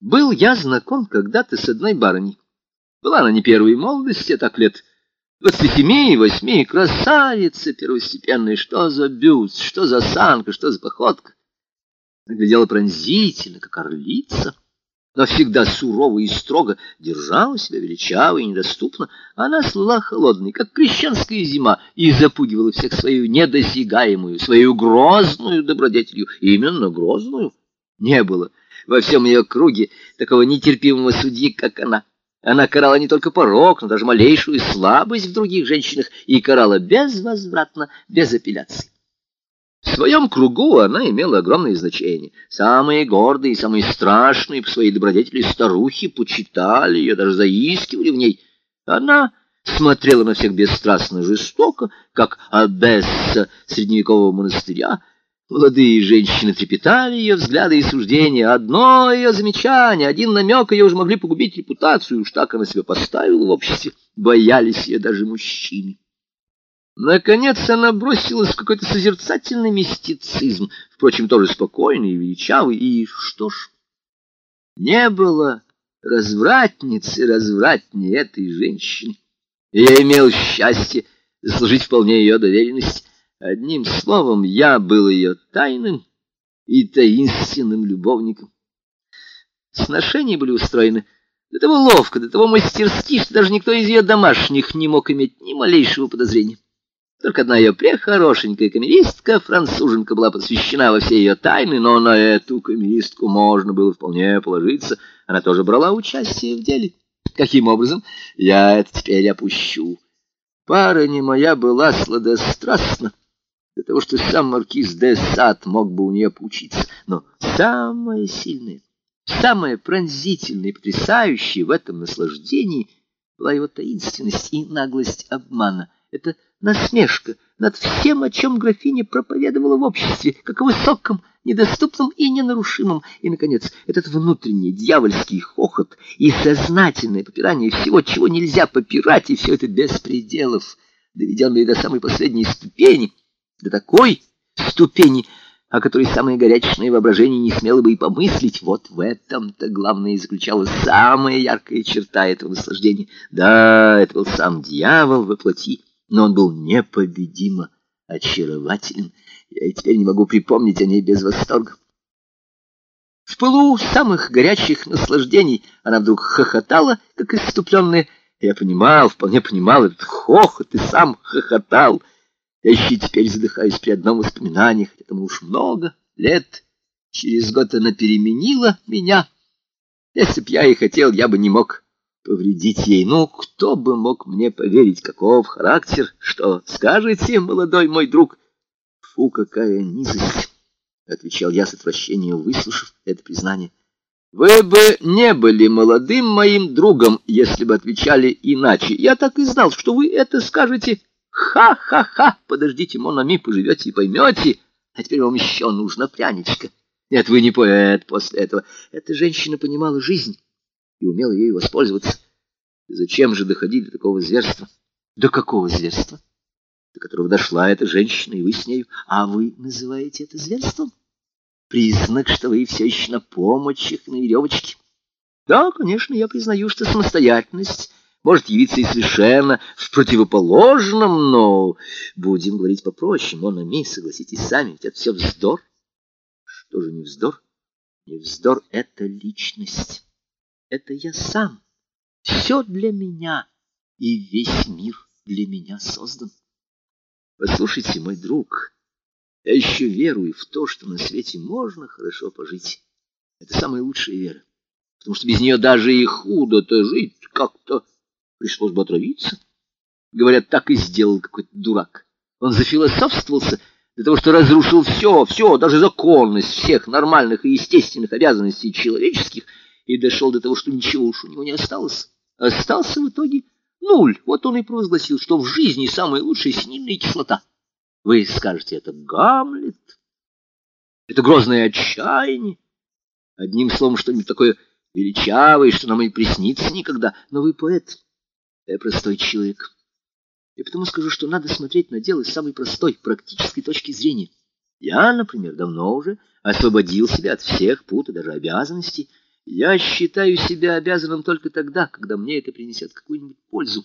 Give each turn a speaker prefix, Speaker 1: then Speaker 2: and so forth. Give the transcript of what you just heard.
Speaker 1: Был я знаком когда-то с одной барыней. Была она не первой молодости, а так лет двадцати семи, восьми, красавица первостепенная. Что за бюст, что за санка, что за походка. Глядела пронзительно, как орлица, но всегда сурово и строго держала себя величаво и недоступно. Она слыла холодной, как крещенская зима, и запугивала всех свою недосягаемую, свою грозную добродетелью, именно грозную. Не было во всем ее круге такого нетерпимого судьи, как она. Она карала не только порог, но даже малейшую слабость в других женщинах и карала безвозвратно, без апелляций. В своем кругу она имела огромное значение. Самые гордые самые страшные по своей добродетели старухи почитали ее, даже заискивали в ней. Она смотрела на всех бесстрастно жестоко, как Абесса средневекового монастыря, Молодые женщины трепетали ее взгляды и суждения. Одно ее замечание, один намек ее уже могли погубить репутацию. Уж так она себя поставила в обществе. Боялись ее даже мужчины. Наконец она бросилась в какой-то созерцательный мистицизм, впрочем, тоже спокойный и величавый. И что ж, не было развратницы развратнее этой женщины. Я имел счастье заслужить вполне ее доверенность. Одним словом, я был ее тайным и таинственным любовником. Сношения были устроены до того ловко, до того мастерски, что даже никто из ее домашних не мог иметь ни малейшего подозрения. Только одна ее прехорошенькая камеристка, француженка, была посвящена во все ее тайны, но на эту камеристку можно было вполне положиться. Она тоже брала участие в деле. Каким образом? Я это теперь опущу. Пара не моя была сладострастна для того, что сам маркиз де Сад мог бы у нее поучиться. Но самое сильное, самое пронзительное и потрясающее в этом наслаждении была его таинственность и наглость обмана. Это насмешка над всем, о чем графиня проповедовала в обществе, как о высоком, недоступном и ненарушимом. И, наконец, этот внутренний дьявольский хохот и сознательное попирание всего, чего нельзя попирать, и все это без пределов, доведенные до самой последней ступени — до такой ступени, о которой самое горячечное воображение не смело бы и помыслить. Вот в этом-то главное и заключалась самая яркая черта этого наслаждения. Да, это был сам дьявол во плоти, но он был непобедимо очарователен. Я и теперь не могу припомнить о ней без восторга. В пылу самых горячих наслаждений она вдруг хохотала, как иступленная. Я понимал, вполне понимал этот хохот, и сам хохотал. Я еще теперь задыхаюсь при одном воспоминании, хотя тому уж много лет. Через год она переменила меня. Если б я и хотел, я бы не мог повредить ей. Ну, кто бы мог мне поверить, каков характер? Что скажете, молодой мой друг? Фу, какая низость! — отвечал я с отвращением, выслушав это признание. Вы бы не были молодым моим другом, если бы отвечали иначе. Я так и знал, что вы это скажете. Ха-ха-ха! Подождите, Монами, поживете и поймете. А теперь вам еще нужна пряничка. Нет, вы не поэт после этого. Эта женщина понимала жизнь и умела ею воспользоваться. зачем же доходить до такого зверства? До какого зверства? До которого дошла эта женщина, и вы с нею. А вы называете это зверством? Признак, что вы все еще на помощи, на веревочке. Да, конечно, я признаю, что самостоятельность может явиться и совершенно в противоположном, но будем говорить попроще, Монами, согласитесь сами, ведь это все вздор. Что же не вздор? Не вздор — это личность. Это я сам. Все для меня, и весь мир для меня создан. Послушайте, мой друг, я еще верую в то, что на свете можно хорошо пожить. Это самая лучшая вера, потому что без нее даже и худо-то жить как-то пришлось бы отравиться. Говорят, так и сделал какой-то дурак. Он зафилософствовался для того, что разрушил все, все, даже законность всех нормальных и естественных обязанностей человеческих, и дошел до того, что ничего уж у него не осталось. Остался в итоге нуль. Вот он и провозгласил, что в жизни самая лучшая синильная кислота. Вы скажете, это Гамлет, это грозное отчаяние. Одним словом, что-нибудь такое величавое, что нам и приснится никогда. Но вы поэт. Я простой человек. И потому скажу, что надо смотреть на дело с самой простой, практической точки зрения. Я, например, давно уже освободил себя от всех пут и даже обязанностей. Я считаю себя обязанным только тогда, когда мне это принесет какую-нибудь пользу.